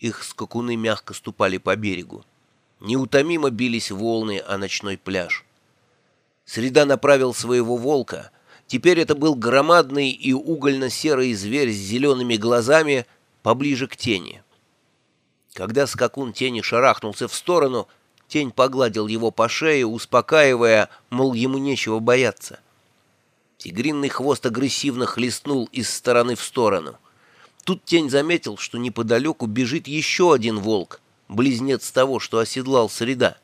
Их скакуны мягко ступали по берегу. Неутомимо бились волны о ночной пляж. Среда направил своего волка. Теперь это был громадный и угольно-серый зверь с зелеными глазами поближе к тени. Когда скакун тени шарахнулся в сторону, тень погладил его по шее, успокаивая, мол, ему нечего бояться. Тигринный хвост агрессивно хлестнул из стороны в сторону. Тут тень заметил, что неподалеку бежит еще один волк, близнец того, что оседлал среда.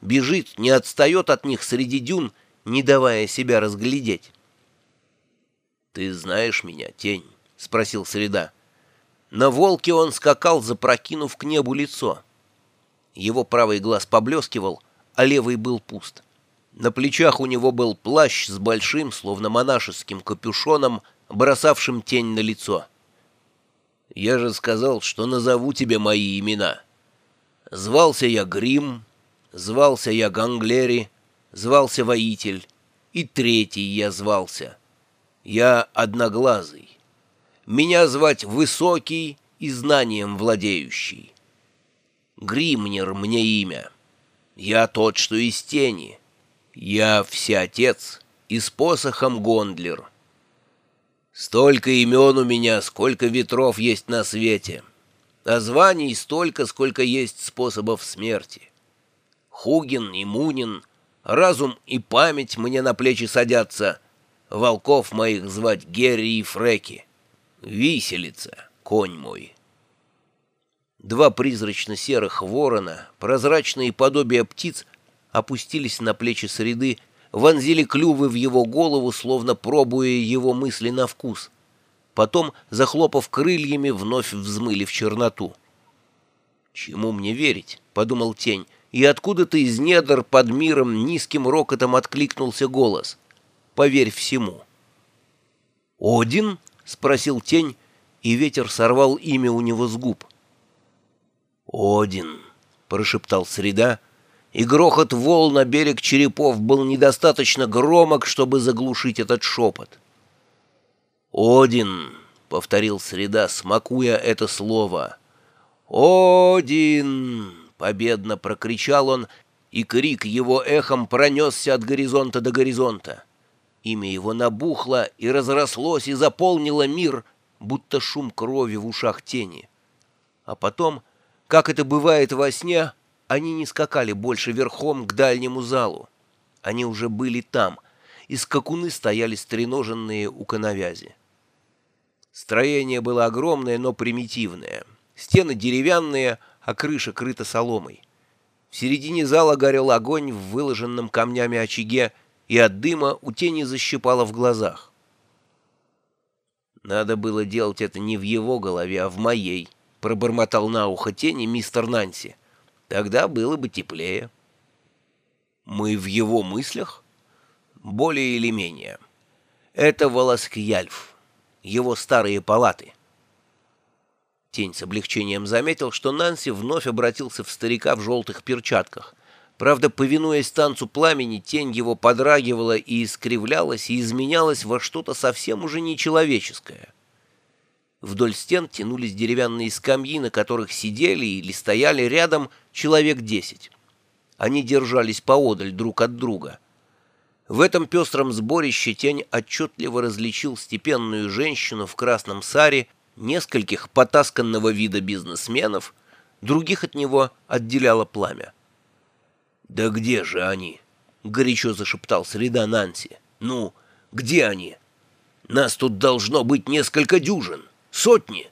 Бежит, не отстает от них среди дюн, не давая себя разглядеть. «Ты знаешь меня, тень?» — спросил среда. На волке он скакал, запрокинув к небу лицо. Его правый глаз поблескивал, а левый был пуст. На плечах у него был плащ с большим, словно монашеским капюшоном, бросавшим тень на лицо. «Я же сказал, что назову тебе мои имена. Звался я Грим, звался я Ганглери, звался Воитель, и третий я звался. Я Одноглазый. Меня звать Высокий и знанием владеющий. Гримнер мне имя. Я тот, что из тени». Я всеотец и с посохом Гондлер. Столько имен у меня, сколько ветров есть на свете, а званий столько, сколько есть способов смерти. Хугин и Мунин, разум и память мне на плечи садятся, волков моих звать Герри и Фреки. Виселица, конь мой. Два призрачно-серых ворона, прозрачные подобия птиц, опустились на плечи среды, вонзили клювы в его голову, словно пробуя его мысли на вкус. Потом, захлопав крыльями, вновь взмыли в черноту. «Чему мне верить?» — подумал тень, и откуда-то из недр под миром низким рокотом откликнулся голос. «Поверь всему». «Один?» — спросил тень, и ветер сорвал имя у него с губ. «Один», — прошептал среда, — и грохот волн на берег черепов был недостаточно громок, чтобы заглушить этот шепот. «Один», — повторил Среда, смакуя это слово. «Один!» — победно прокричал он, и крик его эхом пронесся от горизонта до горизонта. Имя его набухло и разрослось и заполнило мир, будто шум крови в ушах тени. А потом, как это бывает во сне, — они не скакали больше верхом к дальнему залу. Они уже были там, и скакуны стояли стреноженные у коновязи. Строение было огромное, но примитивное. Стены деревянные, а крыша крыта соломой. В середине зала горел огонь в выложенном камнями очаге, и от дыма у тени защипало в глазах. «Надо было делать это не в его голове, а в моей», — пробормотал на ухо тени мистер Нанси. Тогда было бы теплее. Мы в его мыслях? Более или менее. Это Волоскьяльф, его старые палаты. Тень с облегчением заметил, что Нанси вновь обратился в старика в желтых перчатках. Правда, повинуясь танцу пламени, тень его подрагивала и искривлялась, и изменялась во что-то совсем уже нечеловеческое. Вдоль стен тянулись деревянные скамьи, на которых сидели или стояли рядом человек десять. Они держались поодаль друг от друга. В этом пестром сборище тень отчетливо различил степенную женщину в красном саре, нескольких потасканного вида бизнесменов, других от него отделяло пламя. «Да где же они?» — горячо зашептал среда Нанси. «Ну, где они? Нас тут должно быть несколько дюжин». Сотни!»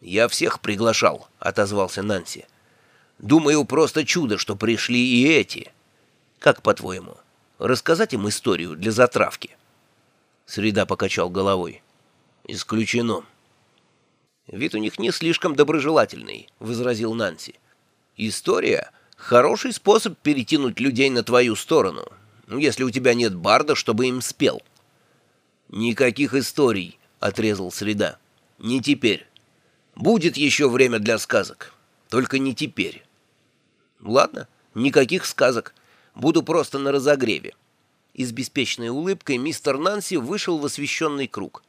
«Я всех приглашал», — отозвался Нанси. «Думаю, просто чудо, что пришли и эти. Как по-твоему, рассказать им историю для затравки?» Среда покачал головой. «Исключено». «Вид у них не слишком доброжелательный», — возразил Нанси. «История — хороший способ перетянуть людей на твою сторону, ну, если у тебя нет барда, чтобы им спел». «Никаких историй», — отрезал Среда. Не теперь. Будет еще время для сказок. Только не теперь. Ладно, никаких сказок. Буду просто на разогреве. И с беспечной улыбкой мистер Нанси вышел в освещенный круг.